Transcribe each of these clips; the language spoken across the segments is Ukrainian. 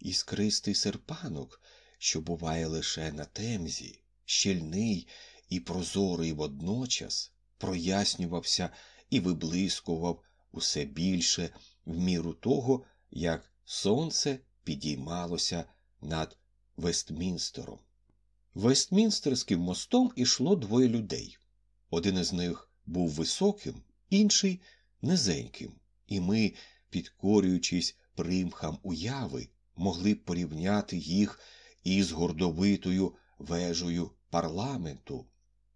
Іскристий серпанок, що буває лише на темзі, щільний і прозорий водночас, прояснювався і виблискував усе більше в міру того, як сонце підіймалося над Вестмінстером. Вестмінстерським мостом ішло двоє людей. Один із них був високим, інший низеньким, і ми, підкорюючись примхам уяви, могли б порівняти їх із гордовитою вежею парламенту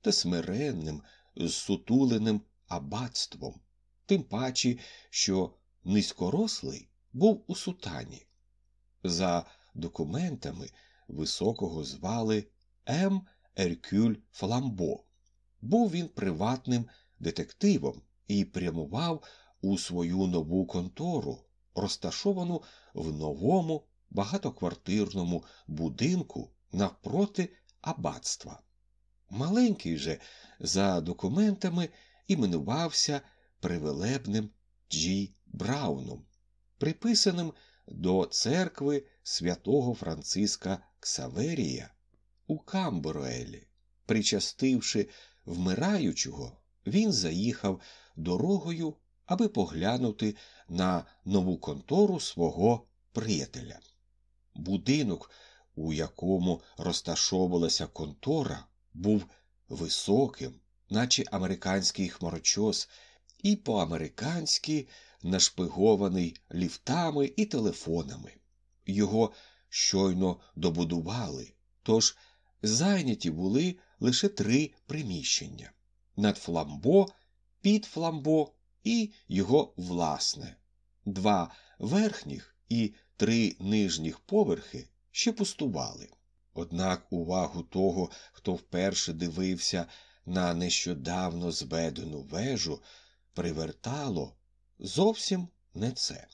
та смиренним, зсутуленим аббатством, тим паче, що низькорослий був у сутані. За документами високого звали М. Еркюль Фламбо. Був він приватним детективом і прямував у свою нову контору, розташовану в новому багатоквартирному будинку навпроти аббатства. Маленький же, за документами, іменувався привелебним Джі Брауном, приписаним до церкви святого Франциска Ксаверія у Камберуелі. Причастивши вмираючого, він заїхав дорогою, аби поглянути на нову контору свого приятеля. Будинок, у якому розташовувалася контора, був високим, наче американський хмарочос, і по-американськи нашпигований ліфтами і телефонами. Його щойно добудували, тож зайняті були лише три приміщення над фламбо, під фламбо і його власне, два верхніх і три нижніх поверхи ще пустували. Однак увагу того, хто вперше дивився на нещодавно зведену вежу, привертало зовсім не це.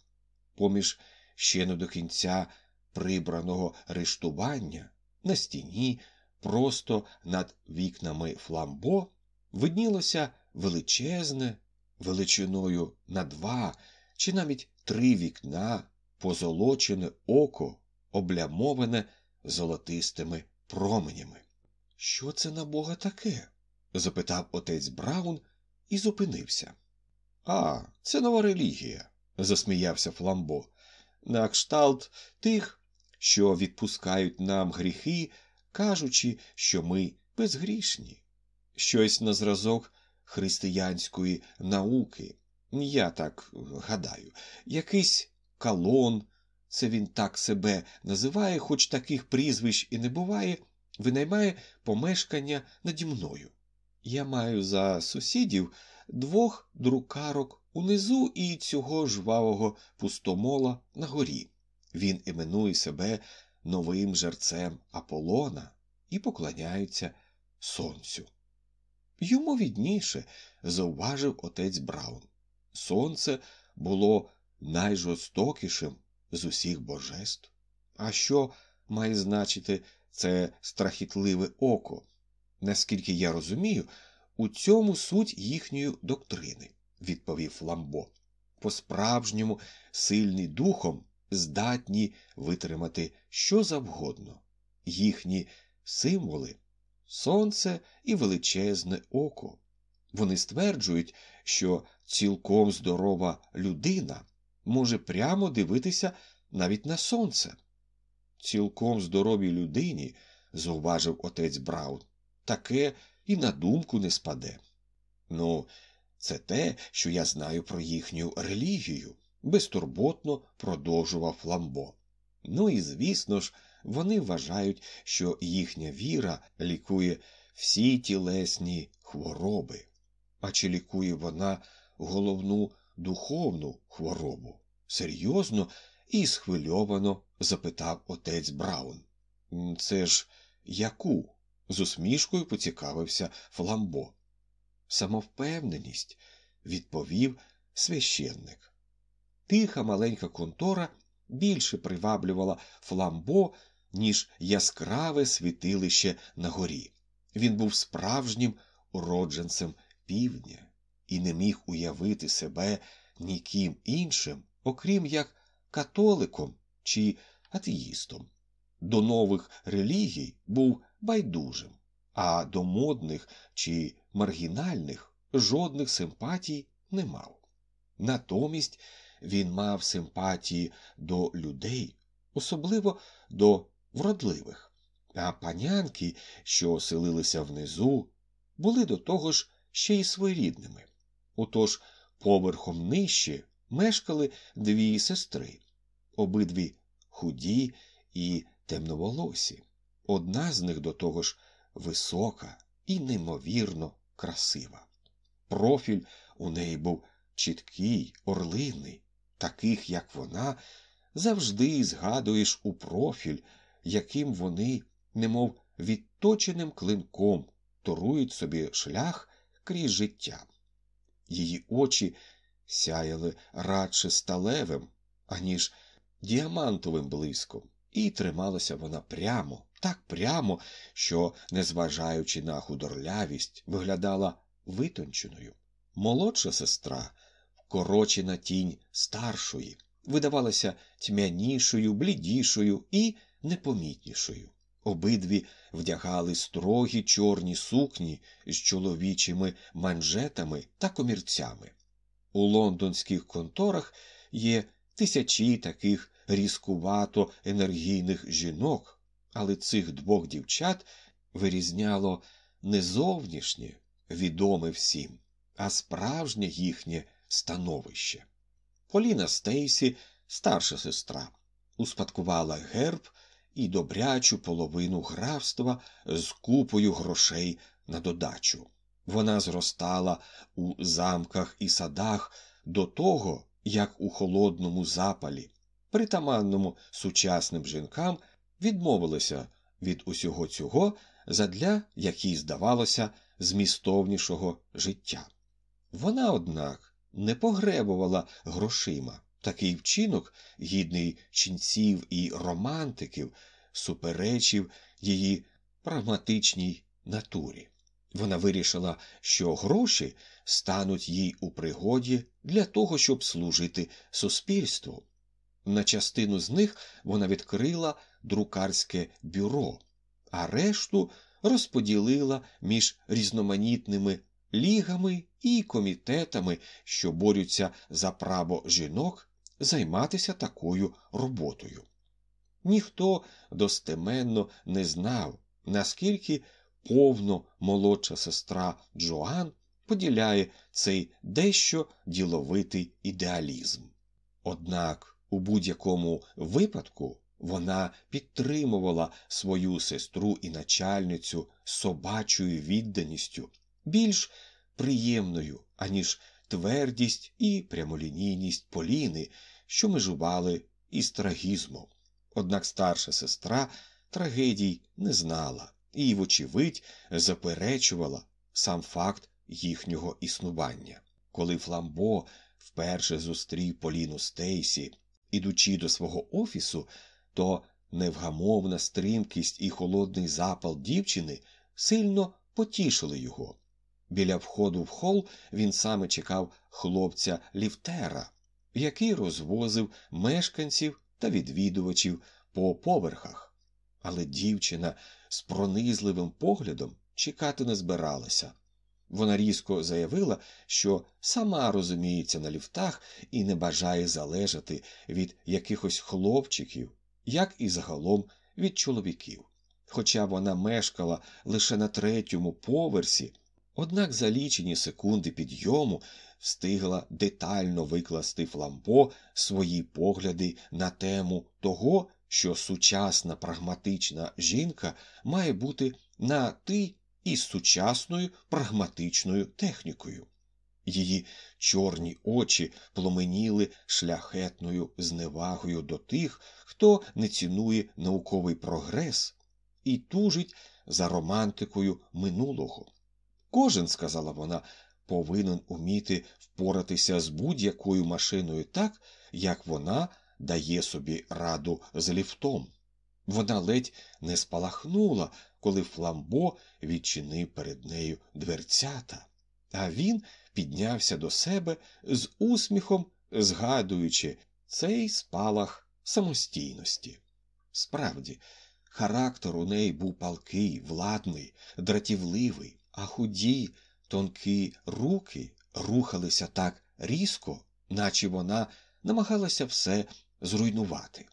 Поміж ще не до кінця прибраного рештування на стіні, просто над вікнами фламбо, виднілося величезне, величиною на два чи навіть три вікна, позолочене око, облямоване золотистими променями. Що це на бога таке? запитав отець Браун і зупинився. А, це нова релігія, засміявся Фламбо. На кшталт тих, що відпускають нам гріхи, кажучи, що ми безгрішні. Щось на зразок християнської науки. Я так гадаю, якийсь калон, це він так себе називає, хоч таких прізвищ і не буває, винаймає помешкання наді мною. Я маю за сусідів двох друкарок унизу і цього жвавого пустомола на горі. Він іменує себе новим жерцем Аполлона і поклоняється сонцю. Йому відніше зауважив отець Браун. Сонце було найжорстокішим з усіх божеств. А що має значити це страхітливе око? Наскільки я розумію, у цьому суть їхньої доктрини, відповів Ламбо. По справжньому сильні духом здатні витримати що завгодно. Їхні символи сонце і величезне око. Вони стверджують, що цілком здорова людина може прямо дивитися навіть на сонце. Цілком здоровій людині, зауважив отець Браун, таке і на думку не спаде. Ну, це те, що я знаю про їхню релігію, безтурботно продовжував Ламбо. Ну і звісно ж, вони вважають, що їхня віра лікує всі тілесні хвороби. А чи лікує вона головну духовну хворобу? Серйозно і схвильовано запитав отець Браун. Це ж яку? з усмішкою поцікавився Фламбо. Самовпевненість, відповів священник. Тиха маленька контора більше приваблювала Фламбо, ніж яскраве світилище на горі. Він був справжнім уродженцем півдня і не міг уявити себе ніким іншим, окрім як католиком чи атеїстом. До нових релігій був байдужим, а до модних чи маргінальних жодних симпатій не мав. Натомість він мав симпатії до людей, особливо до вродливих, а панянки, що оселилися внизу, були до того ж ще й своєрідними. Отож, поверхом нижче мешкали дві сестри, обидві худі і темноволосі. Одна з них до того ж висока і неймовірно красива. Профіль у неї був чіткий, орлиний, таких, як вона, завжди згадуєш у профіль, яким вони, немов відточеним клинком, торують собі шлях крізь життя. Її очі сяяли радше сталевим, аніж діамантовим блиском, і трималася вона прямо, так прямо, що, незважаючи на худорлявість, виглядала витонченою. Молодша сестра, вкорочена тінь старшої, видавалася тьмянішою, блідішою і непомітнішою. Обидві вдягали строгі чорні сукні з чоловічими манжетами та комірцями. У лондонських конторах є тисячі таких різкувато енергійних жінок, але цих двох дівчат вирізняло не зовнішнє, відоме всім, а справжнє їхнє становище. Поліна Стейсі, старша сестра, успадкувала герб і добрячу половину графства з купою грошей на додачу. Вона зростала у замках і садах до того, як у холодному запалі, притаманному сучасним жінкам, відмовилася від усього цього задля, як їй здавалося, змістовнішого життя. Вона, однак, не погребувала грошима. Такий вчинок, гідний ченців і романтиків, суперечив її прагматичній натурі. Вона вирішила, що гроші стануть їй у пригоді для того, щоб служити суспільству. На частину з них вона відкрила друкарське бюро, а решту розподілила між різноманітними лігами і комітетами, що борються за право жінок займатися такою роботою. Ніхто достеменно не знав, наскільки повно молодша сестра Джоан поділяє цей дещо діловитий ідеалізм. Однак у будь-якому випадку вона підтримувала свою сестру і начальницю собачою відданістю, більш приємною, аніж твердість і прямолінійність Поліни, що межували із трагізмом. Однак старша сестра трагедій не знала і, вочевидь, заперечувала сам факт їхнього існування. Коли Фламбо вперше зустрів Поліну Стейсі, ідучи до свого офісу, то невгамовна стримкість і холодний запал дівчини сильно потішили його. Біля входу в хол він саме чекав хлопця Ліфтера, який розвозив мешканців та відвідувачів по поверхах. Але дівчина з пронизливим поглядом чекати не збиралася. Вона різко заявила, що сама розуміється на ліфтах і не бажає залежати від якихось хлопчиків, як і загалом від чоловіків. Хоча вона мешкала лише на третьому поверсі, однак за лічені секунди підйому встигла детально викласти фламбо свої погляди на тему того, що сучасна прагматична жінка має бути на ти із сучасною прагматичною технікою. Її чорні очі пломеніли шляхетною зневагою до тих, хто не цінує науковий прогрес і тужить за романтикою минулого. Кожен, сказала вона, повинен уміти впоратися з будь-якою машиною так, як вона дає собі раду з ліфтом. Вона ледь не спалахнула, коли Фламбо відчинив перед нею дверцята, а він піднявся до себе з усміхом, згадуючи цей спалах самостійності. Справді, характер у неї був палкий, владний, дратівливий, а худі, тонкі руки рухалися так різко, наче вона намагалася все зруйнувати.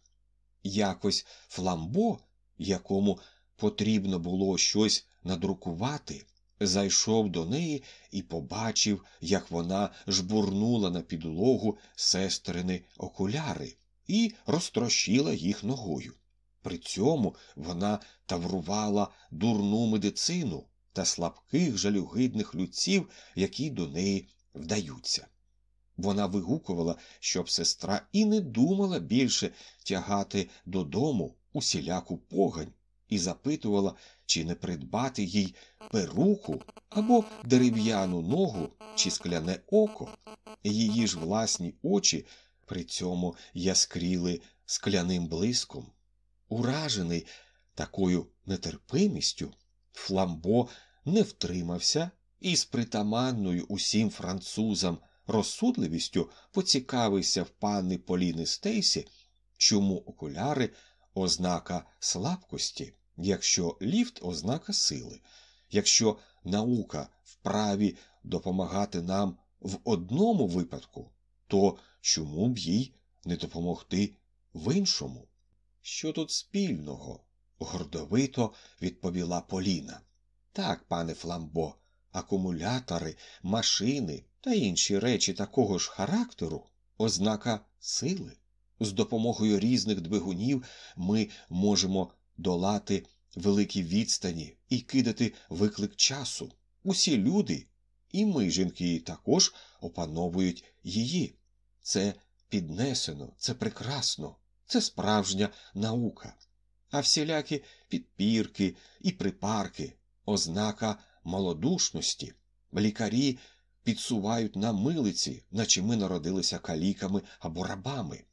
Якось Фламбо, якому потрібно було щось надрукувати, зайшов до неї і побачив, як вона жбурнула на підлогу сестрини окуляри і розтрощила їх ногою. При цьому вона таврувала дурну медицину та слабких жалюгидних людців, які до неї вдаються. Вона вигукувала, щоб сестра і не думала більше тягати додому усіляку погань, і запитувала, чи не придбати їй перуку або дерев'яну ногу чи скляне око. Її ж власні очі при цьому яскріли скляним блиском. Уражений такою нетерпимістю, Фламбо не втримався і з притаманною усім французам розсудливістю поцікавився в панни Поліни Стейсі, чому окуляри ознака слабкості, якщо ліфт ознака сили, якщо наука вправі допомагати нам в одному випадку, то чому б їй не допомогти в іншому? Що тут спільного? гордовито відповіла Поліна. Так, пане Фламбо, акумулятори, машини та інші речі такого ж характеру ознака сили. З допомогою різних двигунів ми можемо долати великі відстані і кидати виклик часу. Усі люди, і ми, жінки, також опановують її. Це піднесено, це прекрасно, це справжня наука. А всілякі підпірки і припарки, ознака малодушності. Лікарі підсувають на милиці, наче ми народилися каліками або рабами.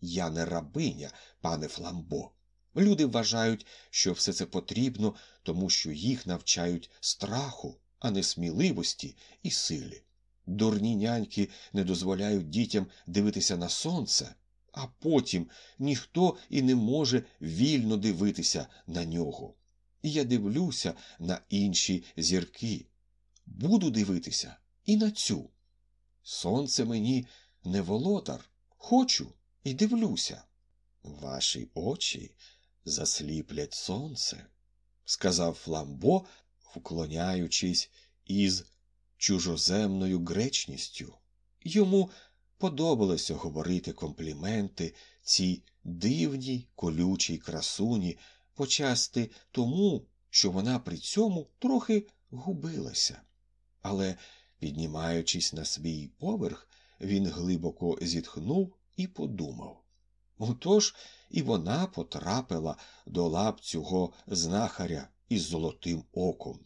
Я не рабиня, пане Фламбо. Люди вважають, що все це потрібно, тому що їх навчають страху, а не сміливості і силі. Дурні няньки не дозволяють дітям дивитися на сонце, а потім ніхто і не може вільно дивитися на нього. І я дивлюся на інші зірки. Буду дивитися і на цю. Сонце мені не володар. Хочу і дивлюся. Ваші очі засліплять сонце, сказав Фламбо, вклоняючись із чужоземною гречністю. Йому подобалося говорити компліменти цій дивній колючій красуні, почасти тому, що вона при цьому трохи губилася. Але, піднімаючись на свій поверх, він глибоко зітхнув і подумав. Отож і вона потрапила до лап цього знахаря із золотим оком.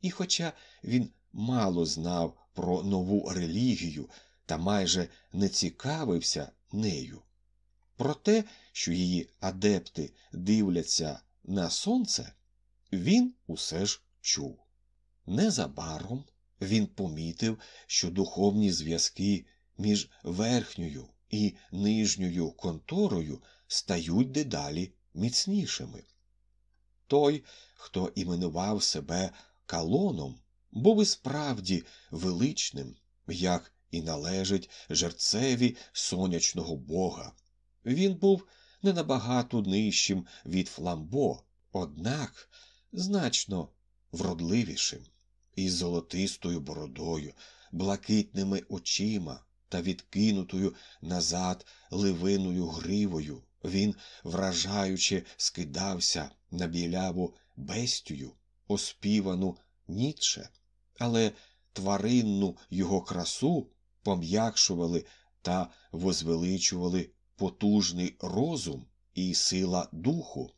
І хоча він мало знав про нову релігію та майже не цікавився нею, про те, що її адепти дивляться на сонце, він усе ж чув. Незабаром він помітив, що духовні зв'язки між верхньою і нижньою конторою стають дедалі міцнішими. Той, хто іменував себе калоном, був і справді величним, як і належить жерцеві сонячного бога. Він був не набагато нижчим від фламбо, однак значно вродливішим, із золотистою бородою, блакитними очима та відкинутою назад ливиною гривою. Він, вражаючи, скидався на біляву бестію, оспівану Ніцше, але тваринну його красу пом'якшували та возвеличували потужний розум і сила духу.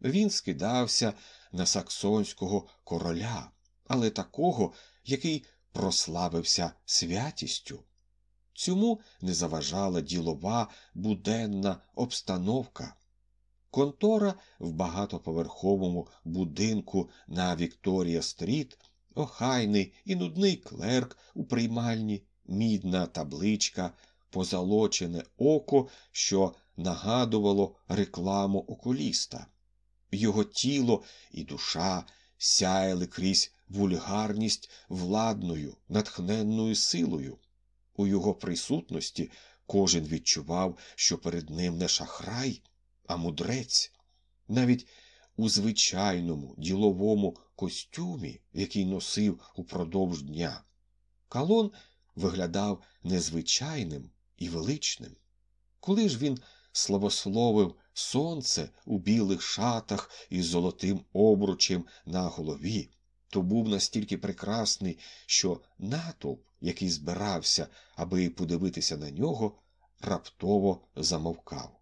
Він скидався на саксонського короля, але такого, який прославився святістю. Цьому не заважала ділова буденна обстановка. Контора в багатоповерховому будинку на Вікторія Стріт, охайний і нудний клерк у приймальні, мідна табличка, позолочене око, що нагадувало рекламу окуліста. Його тіло і душа сяяли крізь вульгарність владною, натхненною силою. У його присутності кожен відчував, що перед ним не шахрай, а мудрець. Навіть у звичайному діловому костюмі, який носив упродовж дня, калон виглядав незвичайним і величним. Коли ж він славословив сонце у білих шатах із золотим обручем на голові, то був настільки прекрасний, що натовп, який збирався, аби подивитися на нього, раптово замовкав.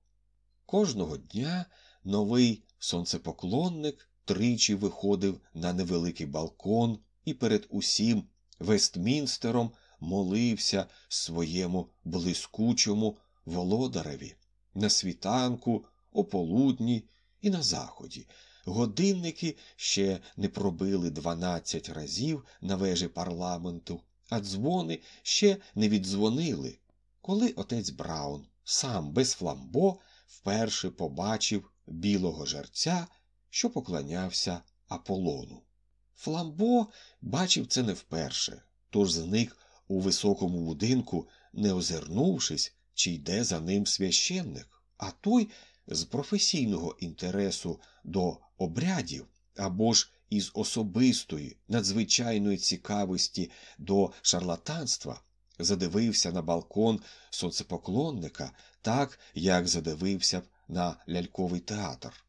Кожного дня новий сонцепоклонник тричі виходив на невеликий балкон і перед усім Вестмінстером молився своєму блискучому володареві на світанку, ополудні і на заході. Годинники ще не пробили дванадцять разів на вежі парламенту, а дзвони ще не віддзвонили, коли отець Браун сам без фламбо вперше побачив білого жерця, що поклонявся Аполлону. Фламбо бачив це не вперше, тож зник у високому будинку, не озирнувшись, чи йде за ним священник, а той з професійного інтересу до обрядів або ж із особистої, надзвичайної цікавості до шарлатанства задивився на балкон соцепоклонника так, як задивився б на ляльковий театр.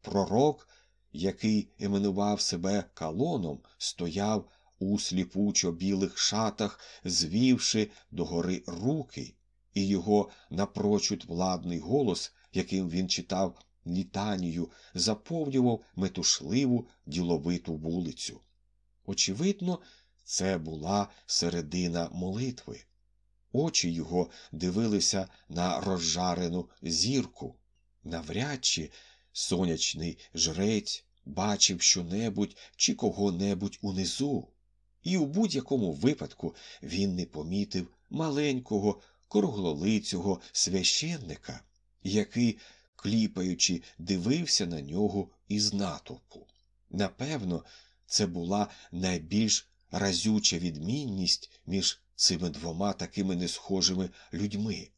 Пророк, який іменував себе калоном, стояв у сліпучо білих шатах, звівши догори руки, і його напрочуд владний голос, яким він читав літанію, заповнював метушливу діловиту вулицю. Очевидно, це була середина молитви. Очі його дивилися на розжарену зірку. Навряд чи сонячний жрець бачив щонебудь чи кого-небудь унизу, і у будь-якому випадку він не помітив маленького круглолицього священника, який, кліпаючи, дивився на нього із натовпу. Напевно, це була найбільш разюча відмінність між цими двома такими несхожими людьми.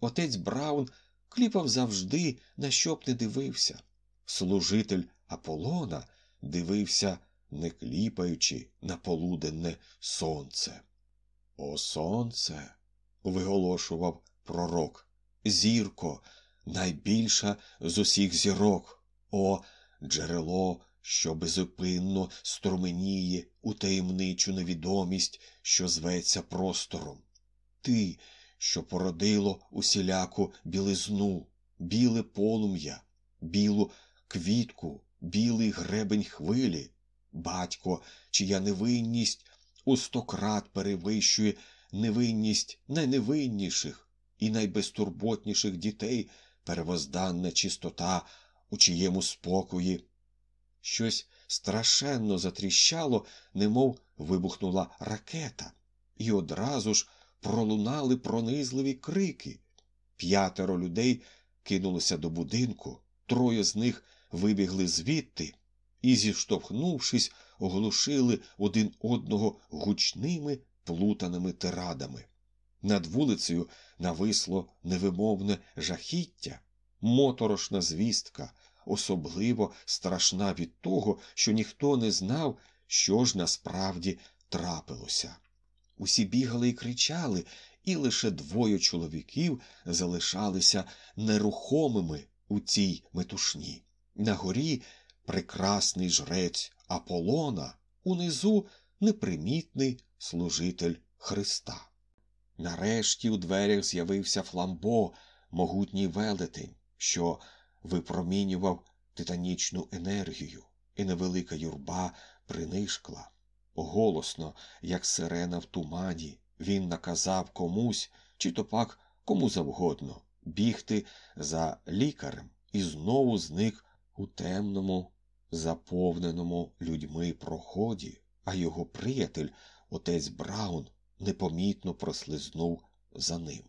Отець Браун кліпав завжди, на що б не дивився. Служитель Аполлона дивився, не кліпаючи на полуденне сонце. О сонце. виголошував пророк. Зірко, найбільша з усіх зірок. О, джерело, що безупинно струменіє у таємничу невідомість, що зветься простором. Ти, що породило усіляку білизну, біле полум'я, білу квітку, білий гребень хвилі, батько, чия невинність у сто крат перевищує невинність найневинніших і найбезтурботніших дітей, первозданна чистота, у чиєму спокої. Щось страшенно затріщало, немов вибухнула ракета, і одразу ж пролунали пронизливі крики. П'ятеро людей кинулося до будинку, троє з них вибігли звідти і, зіштовхнувшись, оглушили один одного гучними плутаними тирадами. Над вулицею нависло невимовне жахіття, моторошна звістка, особливо страшна від того, що ніхто не знав, що ж насправді трапилося. Усі бігали і кричали, і лише двоє чоловіків залишалися нерухомими у цій метушні. На горі прекрасний жрець Аполлона, унизу непримітний служитель Христа. Нарешті у дверях з'явився фламбо, могутній велетень, що випромінював титанічну енергію, і невелика юрба принишкла. Голосно, як сирена в тумані, він наказав комусь, чи то пак кому завгодно, бігти за лікарем і знову зник у темному, заповненому людьми проході, а його приятель, отець Браун, непомітно прослизнув за ним.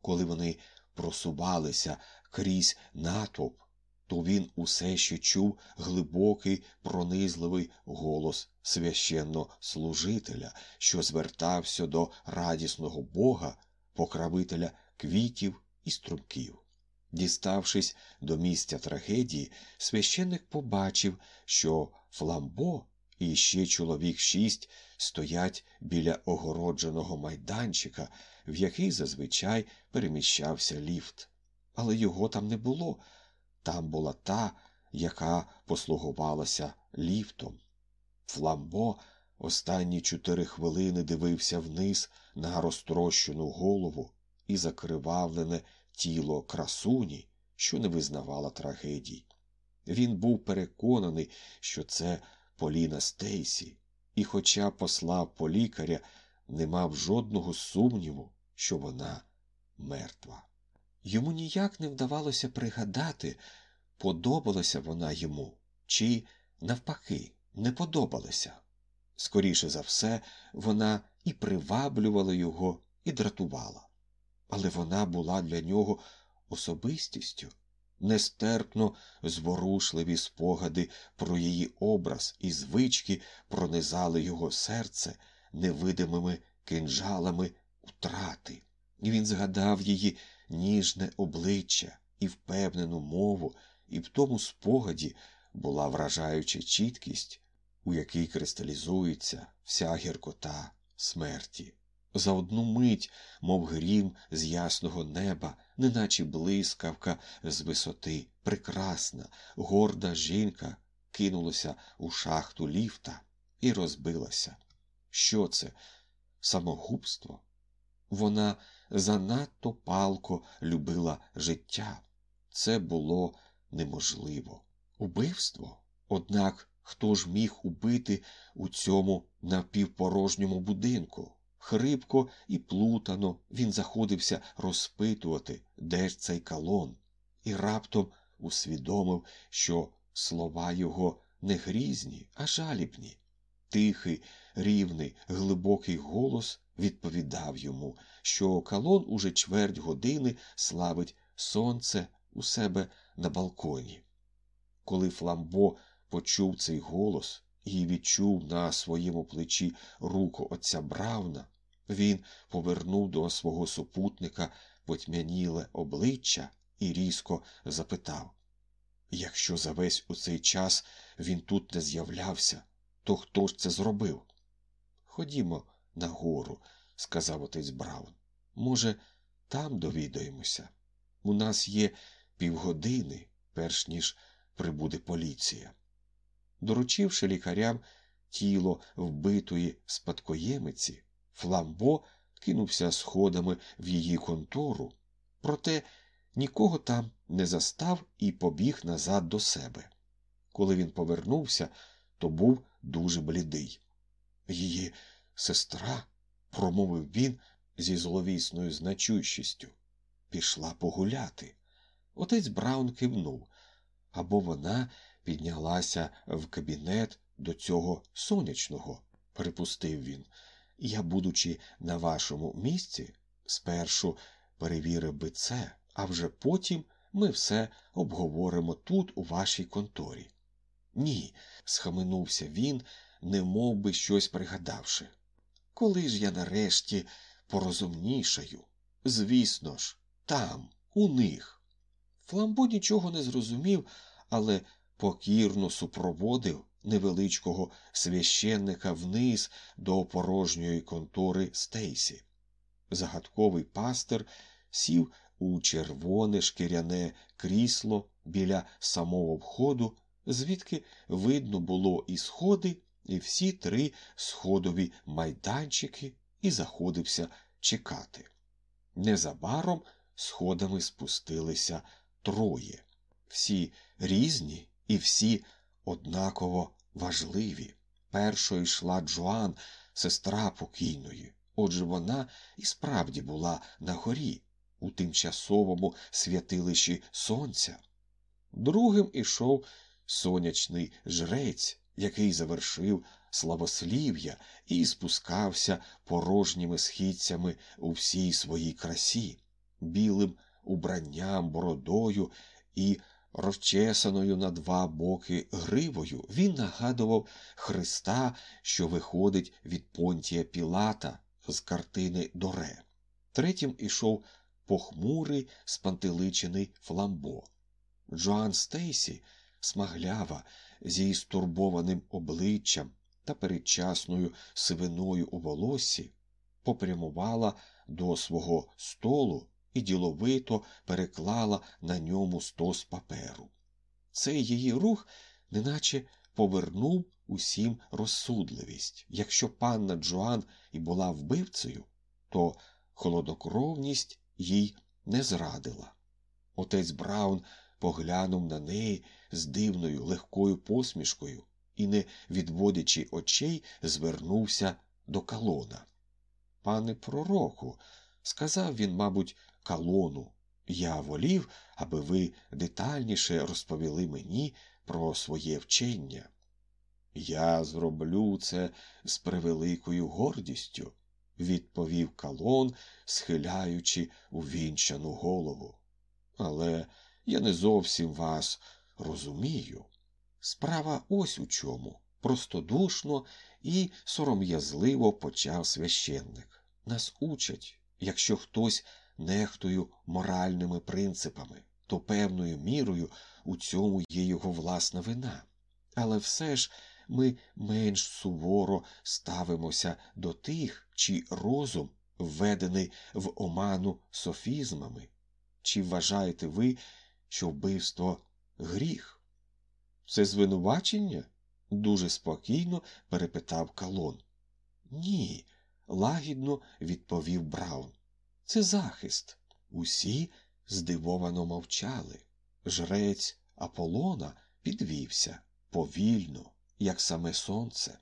Коли вони просувалися крізь натовп, то він усе ще чув глибокий, пронизливий голос священнослужителя, що звертався до радісного Бога, покровителя квітів і струмків. Діставшись до місця трагедії, священник побачив, що Фламбо і ще чоловік шість стоять біля огородженого майданчика, в який зазвичай переміщався ліфт. Але його там не було. Там була та, яка послугувалася ліфтом. Фламбо останні чотири хвилини дивився вниз на розтрощену голову і закривавлене тіло красуні, що не визнавала трагедій. Він був переконаний, що це Поліна Стейсі, і, хоча послав по лікаря, не мав жодного сумніву, що вона мертва. Йому ніяк не вдавалося пригадати, подобалася вона йому, чи, навпаки, не подобалася. Скоріше за все, вона і приваблювала його, і дратувала. Але вона була для нього особистістю, нестерпно зворушливі спогади про її образ і звички пронизали його серце невидимими кинджалами втрати, і він згадав її ніжне обличчя і впевнену мову, і в тому спогаді була вражаюча чіткість, у якій кристалізується вся гіркота смерті. За одну мить, мов грім з ясного неба, неначе блискавка з висоти, прекрасна, горда жінка кинулася у шахту ліфта і розбилася. Що це? Самогубство? Вона занадто палко любила життя. Це було неможливо. Убивство? Однак хто ж міг убити у цьому напівпорожньому будинку? Хрипко і плутано він заходився розпитувати, де ж цей калон, і раптом усвідомив, що слова його не грізні, а жалібні. Тихий, рівний, глибокий голос відповідав йому, що калон уже чверть години славить сонце у себе на балконі. Коли Фламбо почув цей голос і відчув на своєму плечі руку отця Брауна, він повернув до свого супутника потьмяніле обличчя і різко запитав Якщо за весь у цей час він тут не з'являвся, то хто ж це зробив? Ходімо нагору, сказав отець Браун. Може, там довідаємося. У нас є півгодини, перш ніж прибуде поліція. Доручивши лікарям тіло вбитої спадкоємиці, Фламбо кинувся сходами в її контору, проте нікого там не застав і побіг назад до себе. Коли він повернувся, то був дуже блідий. Її сестра, промовив він зі зловісною значущістю, пішла погуляти. Отець Браун кивнув, або вона піднялася в кабінет до цього сонячного, припустив він. Я, будучи на вашому місці, спершу перевірив би це, а вже потім ми все обговоримо тут, у вашій конторі. Ні, схаменувся він, не мов би щось пригадавши. Коли ж я нарешті порозумнішаю? Звісно ж, там, у них. Фламбо нічого не зрозумів, але покірно супроводив невеличкого священника вниз до порожньої контори Стейсі. Загадковий пастир сів у червоне шкіряне крісло біля самого входу, звідки видно було і сходи, і всі три сходові майданчики, і заходився чекати. Незабаром сходами спустилися троє. всі різні і всі однаково важливі. Першою йшла Джоан, сестра покійної. Отже, вона і справді була на горі, у тимчасовому святилищі сонця. Другим ішов сонячний жрець, який завершив славослів'я і спускався порожніми східцями у всій своїй красі, білим убранням, бородою і розчесаною на два боки гривою, він нагадував Христа, що виходить від Понтія Пілата з картини Доре. Третім ішов похмурий спантеличений фламбо. Джоан Стейсі, смаглява, зі стурбованим обличчям та передчасною сивиною у волоссі, попрямувала до свого столу і діловито переклала на ньому стос паперу. Цей її рух неначе повернув усім розсудливість. Якщо панна Джоан і була вбивцею, то холодокровність їй не зрадила. Отець Браун поглянув на неї з дивною легкою посмішкою і, не відводячи очей, звернувся до калона. Пане пророку, сказав він, мабуть, калону, я волів, аби ви детальніше розповіли мені про своє вчення. Я зроблю це з превеликою гордістю, відповів калон, схиляючи увінчану голову. Але я не зовсім вас розумію. Справа ось у чому. Простодушно і сором'язливо почав священник. Нас учать, якщо хтось нехтою моральними принципами, то певною мірою у цьому є його власна вина. Але все ж ми менш суворо ставимося до тих, чий розум введений в оману софізмами. Чи вважаєте ви, що вбивство гріх? Це звинувачення? дуже спокійно перепитав калон. Ні, лагідно відповів Браун. Це захист. Усі здивовано мовчали. Жрець Аполлона підвівся повільно, як саме сонце.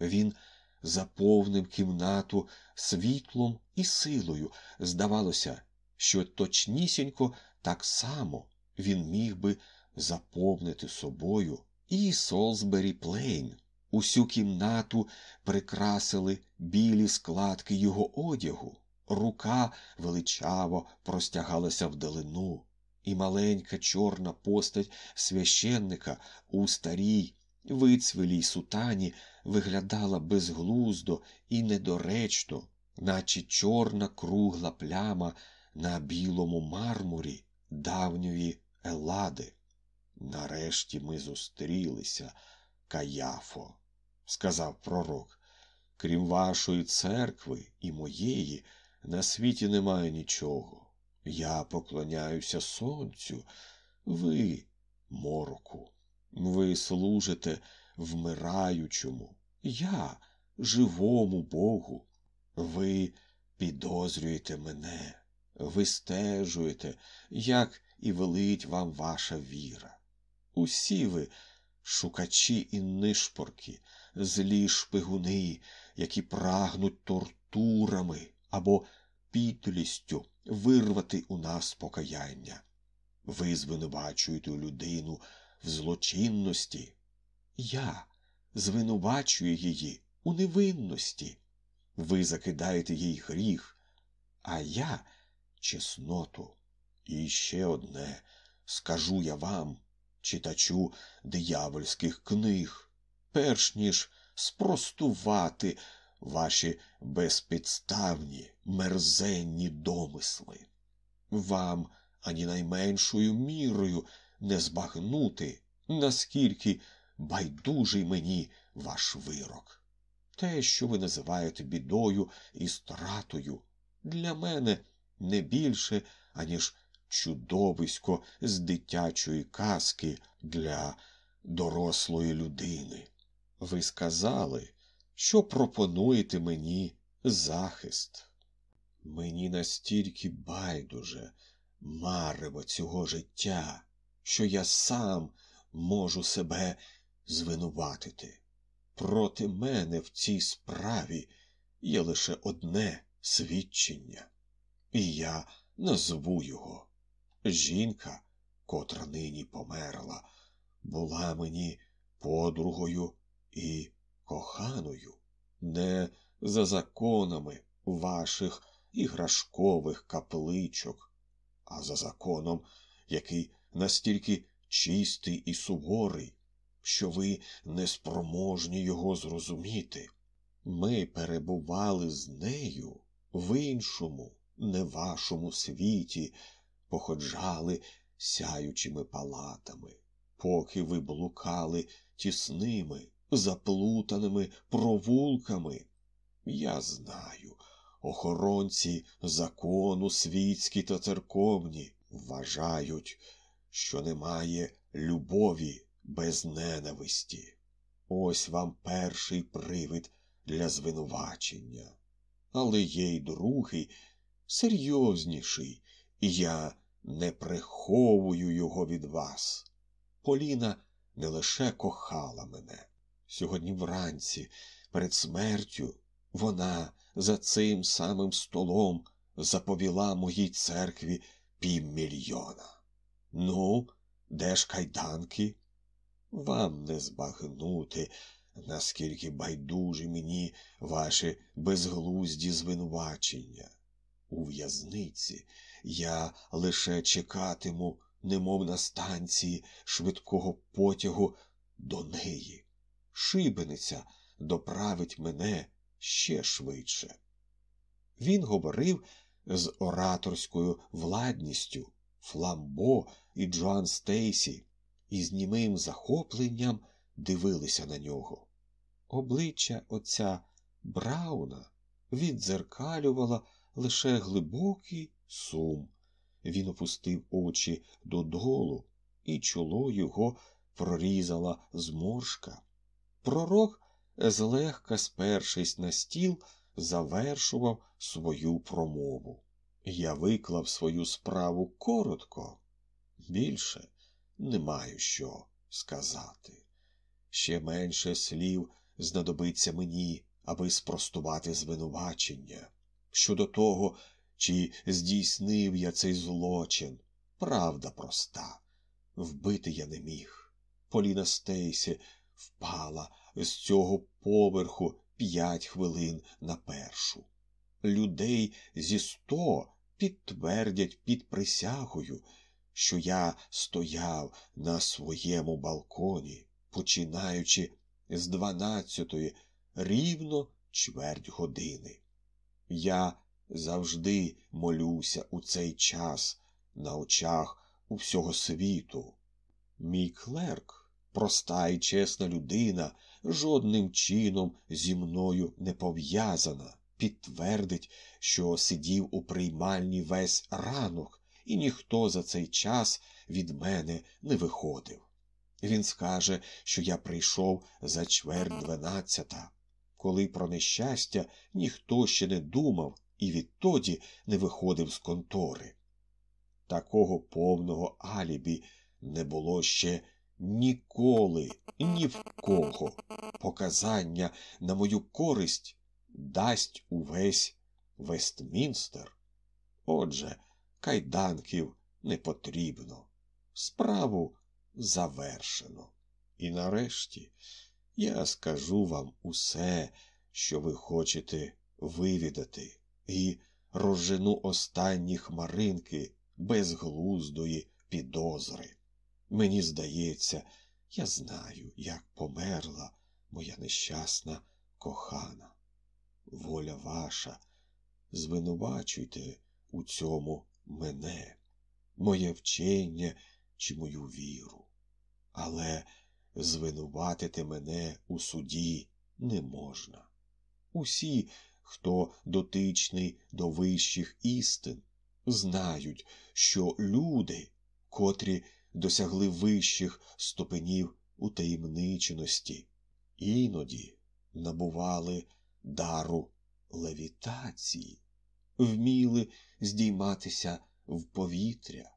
Він заповнив кімнату світлом і силою. Здавалося, що точнісінько так само він міг би заповнити собою і Солсбері Плейн. Усю кімнату прикрасили білі складки його одягу, рука величаво простягалася вдалину, і маленька чорна постать священника у старій вицвілій сутані виглядала безглуздо і недоречно, наче чорна кругла пляма на білому мармурі давньої Елади. Нарешті ми зустрілися, Каяфо, сказав пророк. Крім вашої церкви і моєї, на світі немає нічого. Я поклоняюся сонцю, ви мороку. Ви служите вмираючому, я живому Богу. Ви підозрюєте мене, ви стежуєте, як і велить вам ваша віра. Усі ви шукачі і нишпорки, злі шпигуни, які прагнуть тортурами або підлістю вирвати у нас покаяння. Ви звинувачуєте людину в злочинності. Я звинувачую її у невинності. Ви закидаєте їй гріх, а я чесноту. І ще одне скажу я вам, читачу диявольських книг, перш ніж спростувати ваші безпідставні, мерзенні домисли. Вам ані найменшою мірою не збагнути, наскільки байдужий мені ваш вирок. Те, що ви називаєте бідою і стратою, для мене не більше, аніж чудовисько з дитячої казки для дорослої людини. Ви сказали, що пропонуєте мені захист. Мені настільки байдуже марево цього життя, що я сам можу себе звинуватити. Проти мене в цій справі є лише одне свідчення, і я назву його. Жінка, котра нині померла, була мені подругою і коханою, не за законами ваших іграшкових капличок, а за законом, який настільки чистий і суворий, що ви неспроможні його зрозуміти. Ми перебували з нею в іншому, не вашому світі, походжали сяючими палатами, поки ви блукали тісними, заплутаними провулками. Я знаю, охоронці закону світські та церковні вважають, що немає любові без ненависті. Ось вам перший привид для звинувачення. Але є й другий, серйозніший, і я не приховую його від вас. Поліна не лише кохала мене. Сьогодні вранці, перед смертю, вона за цим самим столом заповіла моїй церкві півмільйона. Ну, де ж кайданки? Вам не збагнути, наскільки байдужі мені ваші безглузді звинувачення. У в'язниці я лише чекатиму, немов на станції швидкого потягу до неї. Шибениця доправить мене ще швидше. Він говорив з ораторською владністю, Фламбо і Джоан Стейсі, і з німим захопленням дивилися на нього. Обличчя отця Брауна віддзеркалювала лише глибокий сум. Він опустив очі додолу, і чоло його прорізала зморшка. Пророк, злегка спершись на стіл, завершував свою промову. Я виклав свою справу коротко, більше не маю що сказати. Ще менше слів знадобиться мені, аби спростувати звинувачення. Щодо того, чи здійснив я цей злочин, правда проста. Вбити я не міг. Поліна Стейсі впала з цього поверху п'ять хвилин на першу. Людей зі сто підтвердять під присягою, що я стояв на своєму балконі, починаючи з дванадцятої рівно чверть години. Я завжди молюся у цей час на очах у всього світу. Мій клерк, проста і чесна людина, жодним чином зі мною не пов'язана, підтвердить, що сидів у приймальні весь ранок, і ніхто за цей час від мене не виходив. Він скаже, що я прийшов за чверть дванадцята, коли про нещастя ніхто ще не думав і відтоді не виходив з контори. Такого повного алібі не було ще ніколи, ні в кого. Показання на мою користь дасть увесь Вестмінстер. Отже, кайданків не потрібно. Справу завершено. І нарешті я скажу вам усе, що ви хочете вивідати, і розжену останні хмаринки безглуздої підозри. Мені здається, я знаю, як померла моя нещасна кохана. Воля ваша, звинувачуйте у цьому мене, моє вчення чи мою віру. Але звинуватити мене у суді не можна. Усі, хто дотичний до вищих істин, знають, що люди, котрі досягли вищих ступенів утаємниченості, іноді набували дару левітації, вміли здійматися в повітря.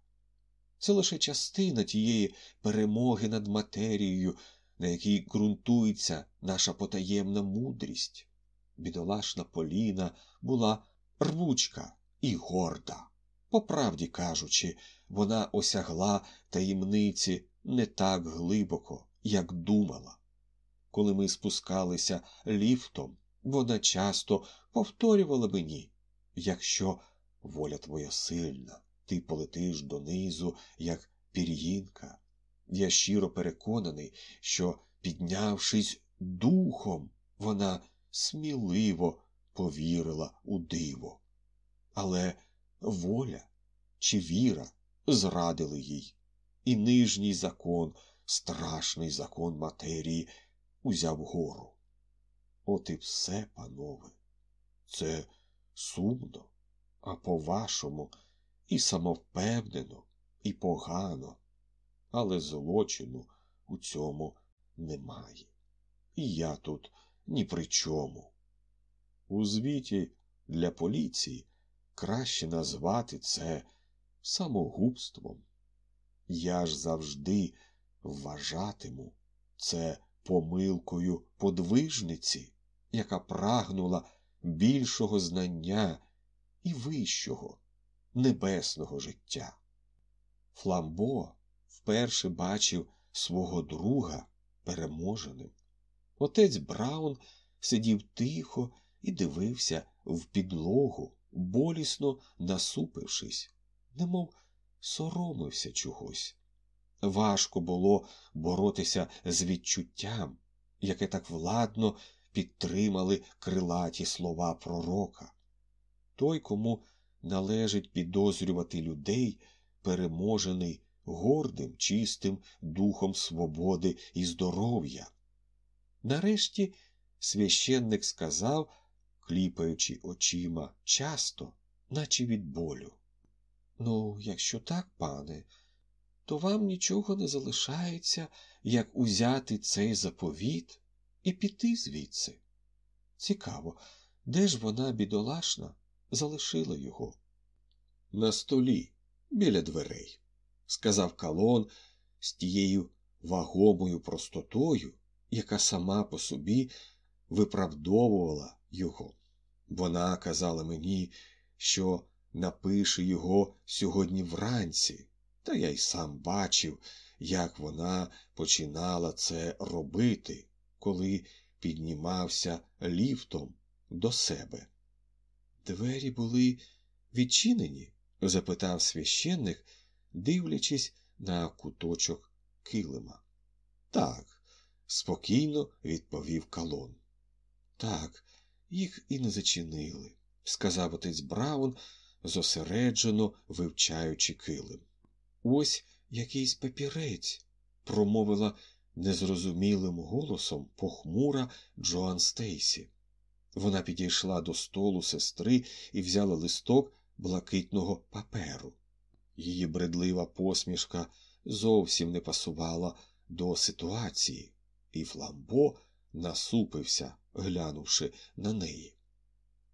Це лише частина тієї перемоги над матерією, на якій ґрунтується наша потаємна мудрість. Бідолашна Поліна була рвучка і горда. По правді кажучи, вона осягла таємниці не так глибоко, як думала. Коли ми спускалися ліфтом, вона часто повторювала мені якщо воля твоя сильна, ти полетиш донизу, як пір'їнка. Я щиро переконаний, що, піднявшись духом, вона сміливо повірила у диво. Але воля чи віра зрадили їй, і нижній закон, страшний закон матерії, узяв гору. От і все, панове, це сумно, а по-вашому, і самовпевнено, і погано, але злочину у цьому немає. І я тут ні при чому. У звіті для поліції краще назвати це самогубством. Я ж завжди вважатиму це помилкою подвижниці, яка прагнула більшого знання і вищого, небесного життя. Фламбо вперше бачив свого друга переможеним. Отець Браун сидів тихо і дивився в підлогу, болісно насупившись, немов соромився чогось. Важко було боротися з відчуттям, яке так владно підтримали крилаті слова пророка. Той, кому належить підозрювати людей, переможений гордим, чистим духом свободи і здоров'я. Нарешті священник сказав, кліпаючи очима часто, наче від болю. Ну, якщо так, пане, то вам нічого не залишається, як узяти цей заповіт і піти звідси. Цікаво, де ж вона, бідолашна, залишила його? На столі, біля дверей, сказав калон з тією вагомою простотою, яка сама по собі виправдовувала його. Вона казала мені, що напише його сьогодні вранці, та я й сам бачив, як вона починала це робити, коли піднімався ліфтом до себе. Двері були відчинені? запитав священник, дивлячись на куточок килима. Так, спокійно відповів калон. Так, їх і не зачинили, сказав отець Браун, зосереджено вивчаючи килим. Ось якийсь папірець, промовила незрозумілим голосом похмура Джоан Стейсі. Вона підійшла до столу сестри і взяла листок блакитного паперу. Її бредлива посмішка зовсім не пасувала до ситуації, і Фламбо насупився, глянувши на неї.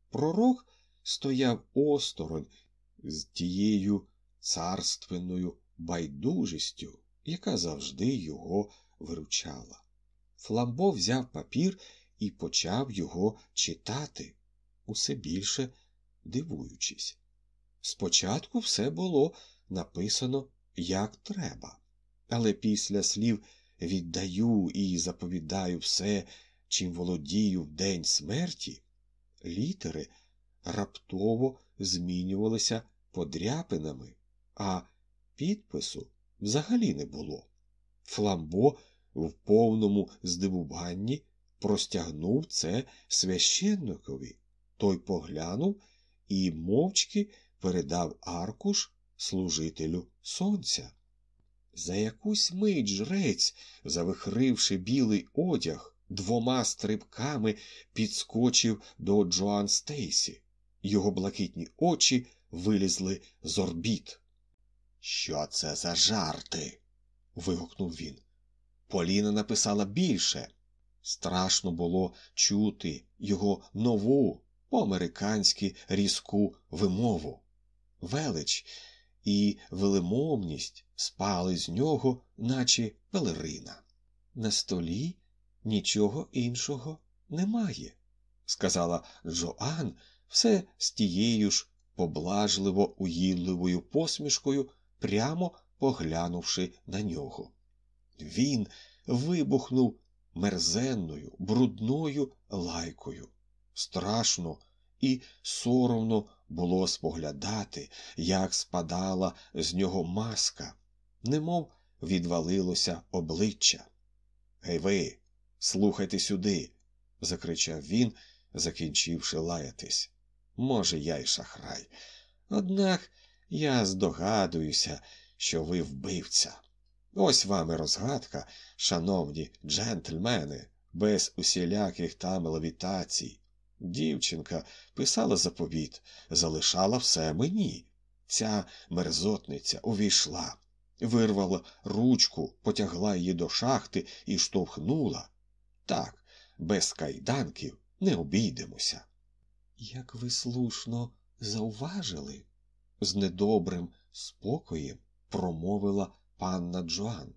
Пророк стояв осторонь з тією царственною байдужістю, яка завжди його виручала. Фламбо взяв папір і почав його читати, усе більше дивуючись. Спочатку все було написано як треба, але після слів віддаю і заповідаю все, чим володію в день смерті, літери раптово змінювалися подряпинами, а підпису взагалі не було. Фламбо в повному здивуванні простягнув це священникові. Той поглянув і мовчки передав аркуш служителю сонця. За якусь мить жрець, завихривши білий одяг, двома стрибками підскочив до Джоан Стейсі. Його блакитні очі вилізли з орбіт. Що це за жарти? вигукнув він. Поліна написала більше. Страшно було чути його нову по американськи різку вимову. Велич і велемовність спали з нього, наче пелерина. На столі нічого іншого немає, сказала Джоан все з тією ж поблажливо уїдливою посмішкою, прямо поглянувши на нього. Він вибухнув мерзенною, брудною лайкою. Страшно і соромно було споглядати, як спадала з нього маска, немов відвалилося обличчя. Гей ви, слухайте сюди, закричав він, закінчивши лаятись. Може, я й шахрай. Однак я здогадуюся, що ви вбивця. Ось вам і розгадка, шановні джентльмени, без усіляких там левітацій. Дівчинка писала заповіт, залишала все мені. Ця мерзотниця увійшла, вирвала ручку, потягла її до шахти і штовхнула. Так, без кайданків не обійдемося. Як ви слушно зауважили, з недобрим спокоєм промовила панна Джоан.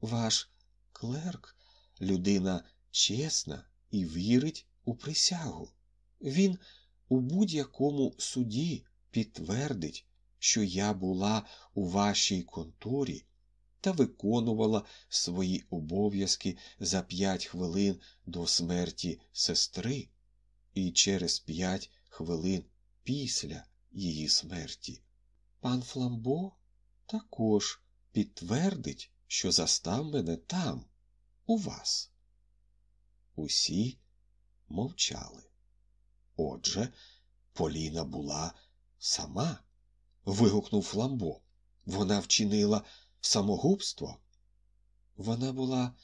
Ваш клерк людина чесна і вірить у присягу. Він у будь-якому суді підтвердить, що я була у вашій конторі та виконувала свої обов'язки за п'ять хвилин до смерті сестри і через п'ять хвилин після її смерті. Пан Фламбо також підтвердить, що застав мене там, у вас. Усі мовчали. Отже, Поліна була сама. вигукнув Фламбо. Вона вчинила самогубство. Вона була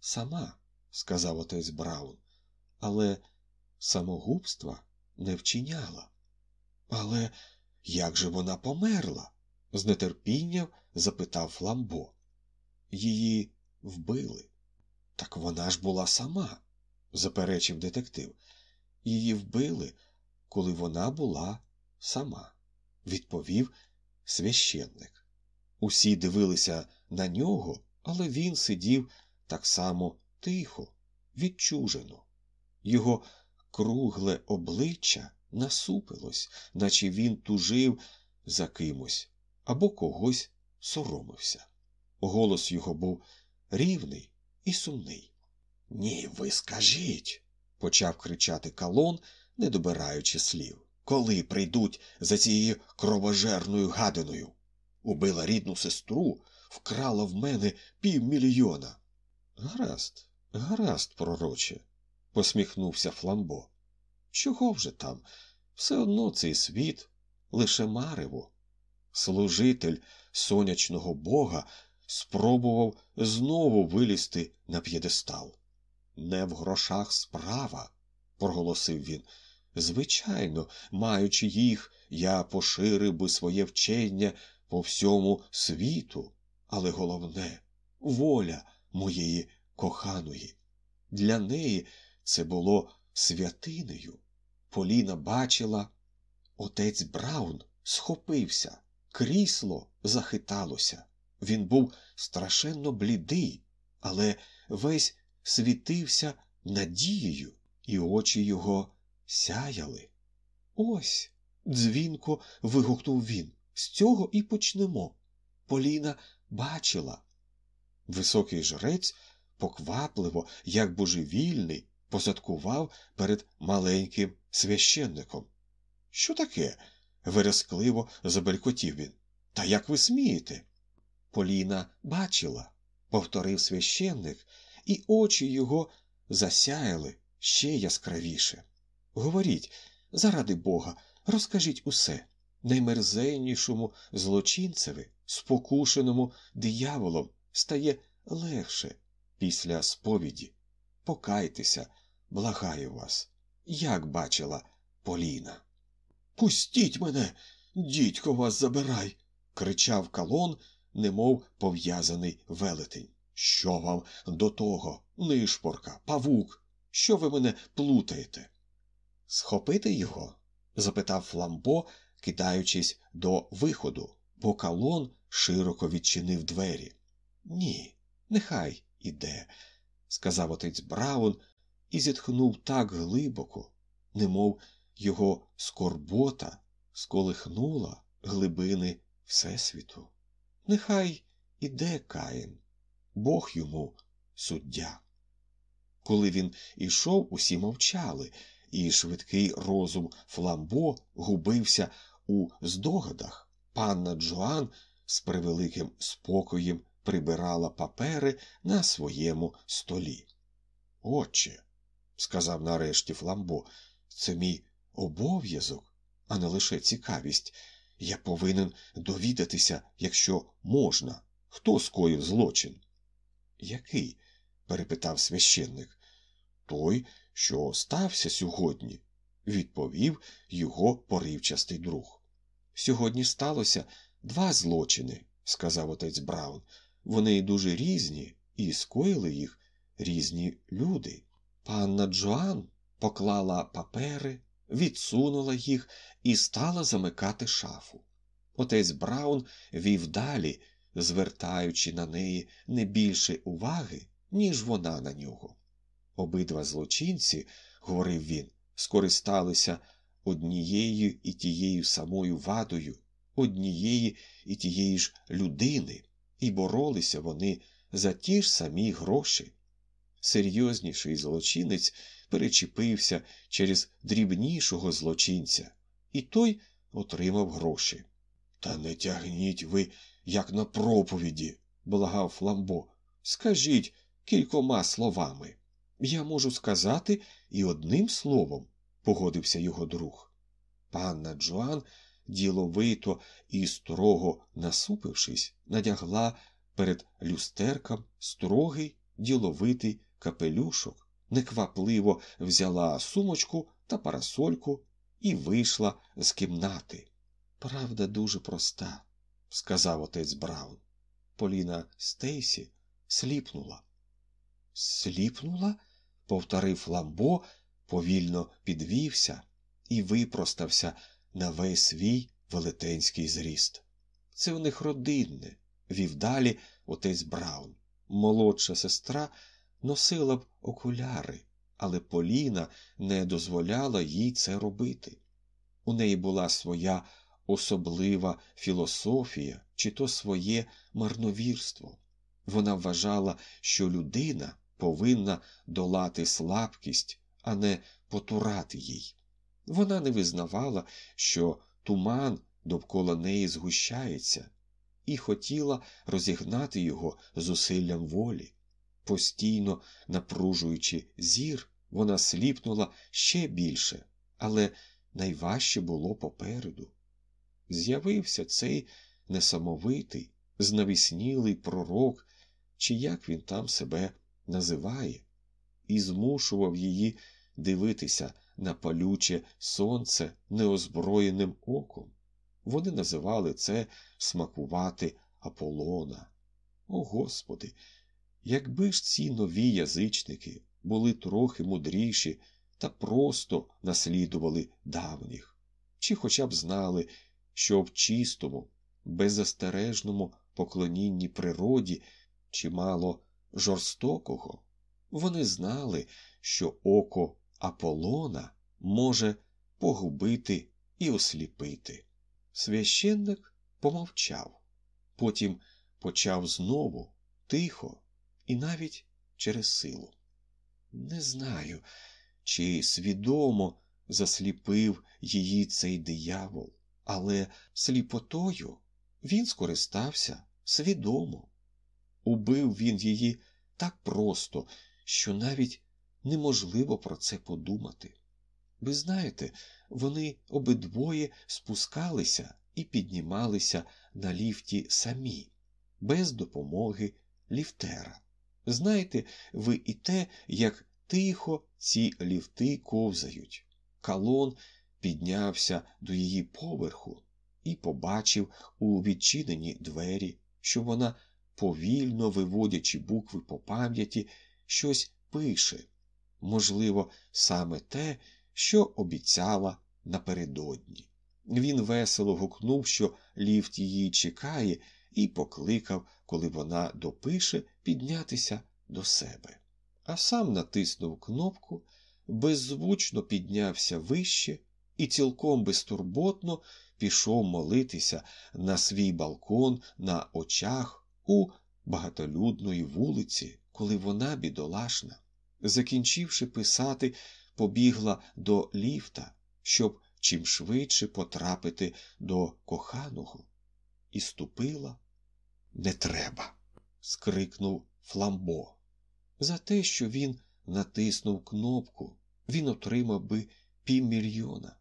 сама, сказав отець Браун, але самогубства не вчиняла. Але як же вона померла? з нетерпінням запитав Фламбо. Її вбили. Так вона ж була сама, заперечив детектив. Її вбили, коли вона була сама, відповів священник. Усі дивилися на нього, але він сидів так само тихо, відчужено. Його кругле обличчя насупилось, наче він тужив за кимось або когось соромився. Голос його був рівний і сумний. Ні, ви скажіть, почав кричати калон, не добираючи слів. Коли прийдуть за цією кровожерною гадиною? Убила рідну сестру, вкрала в мене півмільйона. Гаразд, гаразд, пророче, посміхнувся Фламбо. Чого вже там? Все одно цей світ лише марево. Служитель сонячного бога спробував знову вилізти на п'єдестал. Не в грошах справа, проголосив він. Звичайно, маючи їх, я поширив би своє вчення по всьому світу, але головне воля моєї коханої. Для неї це було святинею. Поліна бачила, отець Браун схопився, крісло захиталося. Він був страшенно блідий, але весь світився надією, і очі його сяяли. Ось, дзвінко вигукнув він. З цього і почнемо. Поліна бачила. Високий жрець поквапливо, як божевільний, посадкував перед маленьким священником. Що таке? верескливо забелькотів він. Та як ви смієте? Поліна бачила, повторив священник, і очі його засяяли ще яскравіше. Говоріть, заради бога, розкажіть усе наймерзеннішому злочинцеві, спокушеному дияволом, стає легше після сповіді. Покайтеся, благаю вас, як бачила Поліна. Пустіть мене, дідько вас забирай, кричав калон, немов пов'язаний велетень. Що вам до того, нишпорка, павук? Що ви мене плутаєте? Схопити його? запитав Фламбо, кидаючись до виходу, бо калон широко відчинив двері. Ні, нехай іде, сказав отець Браун і зітхнув так глибоко, немов його скорбота сколихнула глибини Всесвіту. Нехай іде Каїн, Бог йому суддя. Коли він ішов, усі мовчали, і швидкий розум Фламбо губився у здогадах. Панна Джоан з превеликим спокоєм прибирала папери на своєму столі. Отче, сказав нарешті Фламбо, це мій обов'язок, а не лише цікавість. Я повинен довідатися, якщо можна, хто скоїв злочин. Який? перепитав священник. Той, що стався сьогодні, відповів його поривчастий друг. Сьогодні сталося два злочини, сказав отець Браун. Вони дуже різні, і скоїли їх різні люди. Панна Джоан поклала папери, відсунула їх і стала замикати шафу. Отець Браун вів далі, звертаючи на неї не більше уваги, ніж вона на нього. Обидва злочинці, говорив він, скористалися однією і тією самою вадою, однієї і тієї ж людини, і боролися вони за ті ж самі гроші. Серйозніший злочинець перечепився через дрібнішого злочинця, і той отримав гроші. Та не тягніть ви, як на проповіді, благав Фламбо. Скажіть кількома словами. Я можу сказати і одним словом, погодився його друг. Панна Джоан, діловито і строго насупившись, надягла перед люстерком строгий діловитий капелюшок, неквапливо взяла сумочку та парасольку і вийшла з кімнати. Правда дуже проста, сказав отець Браун. Поліна Стейсі сліпнула. Сліпнула? повторив Ламбо, повільно підвівся і випростався на весь свій велетенський зріст. Це у них родинне, вів далі отець Браун. Молодша сестра носила б окуляри, але Поліна не дозволяла їй це робити. У неї була своя особлива філософія чи то своє марновірство. Вона вважала, що людина повинна долати слабкість, а не потурати їй. Вона не визнавала, що туман довкола неї згущається, і хотіла розігнати його зусиллям волі. Постійно напружуючи зір, вона сліпнула ще більше, але найважче було попереду. З'явився цей несамовитий, знавіснілий пророк, чи як він там себе називає, і змушував її дивитися на палюче сонце неозброєним оком. Вони називали це смакувати Аполлона. О Господи! Якби ж ці нові язичники були трохи мудріші та просто наслідували давніх, чи хоча б знали, що в чистому, беззастережному поклонінні природі чимало жорстокого, вони знали, що око Аполлона може погубити і осліпити. Священник помовчав, потім почав знову тихо і навіть через силу. Не знаю, чи свідомо засліпив її цей диявол, але сліпотою він скористався свідомо. Убив він її так просто, що навіть неможливо про це подумати. Ви знаєте, вони обидвоє спускалися і піднімалися на ліфті самі, без допомоги ліфтера. Знаєте ви і те, як тихо ці ліфти ковзають. Калон піднявся до її поверху і побачив у відчинені двері, що вона, повільно виводячи букви по пам'яті, щось пише, можливо, саме те, що обіцяла напередодні. Він весело гукнув, що ліфт її чекає, і покликав, коли вона допише, піднятися до себе. А сам натиснув кнопку, беззвучно піднявся вище і цілком безтурботно пішов молитися на свій балкон на очах у багатолюдної вулиці, коли вона, бідолашна, закінчивши писати, побігла до ліфта, щоб чим швидше потрапити до коханого, і ступила не треба. Скрикнув Фламбо. За те, що він натиснув кнопку, він отримав би півмільйона,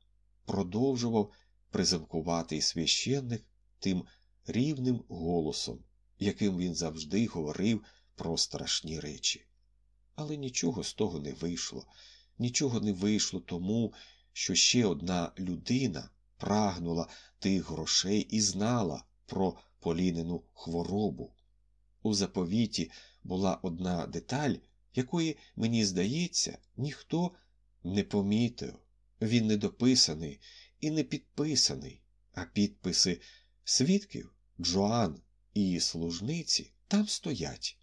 продовжував приземкуватий священник тим рівним голосом, яким він завжди говорив про страшні речі. Але нічого з того не вийшло, нічого не вийшло тому, що ще одна людина прагнула тих грошей і знала про Полінину хворобу. У заповіті була одна деталь, якої, мені здається, ніхто не помітив. Він не дописаний і не підписаний, а підписи свідків Джоан і її служниці там стоять.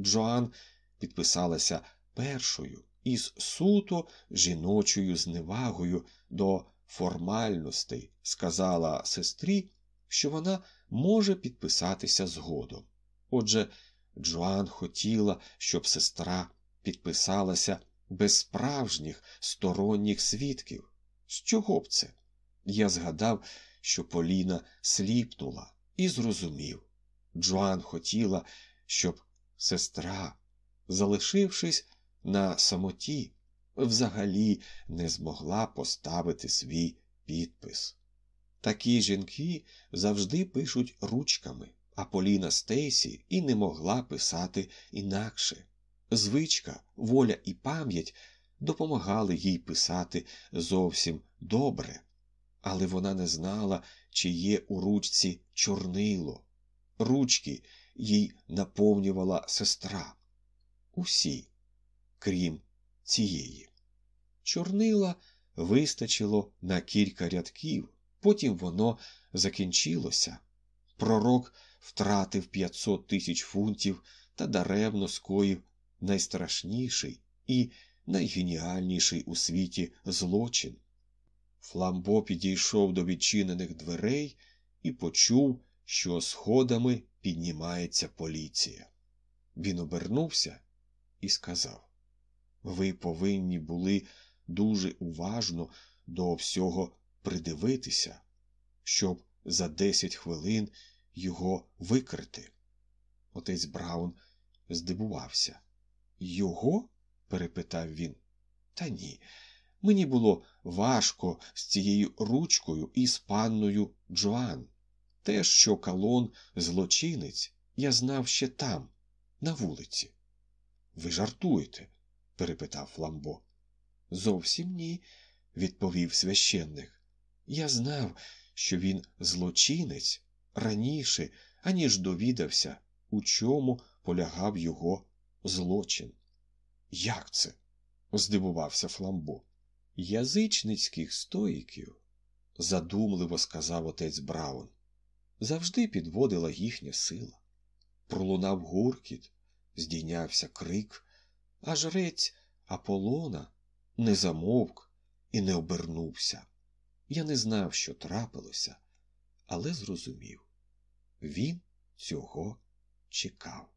Джоан підписалася першою із суто жіночою зневагою до формальностей, сказала сестрі, що вона може підписатися згодом. Отже, Джоан хотіла, щоб сестра підписалася без справжніх сторонніх свідків. З чого б це? Я згадав, що Поліна сліпнула і зрозумів. Джоан хотіла, щоб сестра, залишившись на самоті, взагалі не змогла поставити свій підпис. Такі жінки завжди пишуть ручками, а Поліна Стейсі і не могла писати інакше. Звичка, воля і пам'ять допомагали їй писати зовсім добре, але вона не знала, чи є у ручці чорнило. Ручки їй наповнювала сестра. Усі, крім цієї. Чорнила вистачило на кілька рядків, потім воно закінчилося. Пророк втратив 500 тисяч фунтів та даремно скоїв найстрашніший і найгеніальніший у світі злочин. Фламбо підійшов до відчинених дверей і почув, що сходами піднімається поліція. Він обернувся і сказав: Ви повинні були дуже уважно до всього придивитися, щоб за десять хвилин його викрити. Отець Браун здивувався. Його? перепитав він. Та ні. Мені було важко з цією ручкою і з панною Джоан. Те, що калон злочинець, я знав ще там, на вулиці. Ви жартуєте? перепитав Фламбо. Зовсім ні, відповів священник. Я знав, що він злочинець раніше, аніж довідався, у чому полягав його злочин. Як це? здивувався Фламбо. Язичницьких стоїків, задумливо сказав отець Браун, завжди підводила їхня сила. Пролунав гуркіт, здійнявся крик, а жрець Аполлона не замовк і не обернувся. Я не знав, що трапилося, але зрозумів він цього чекав.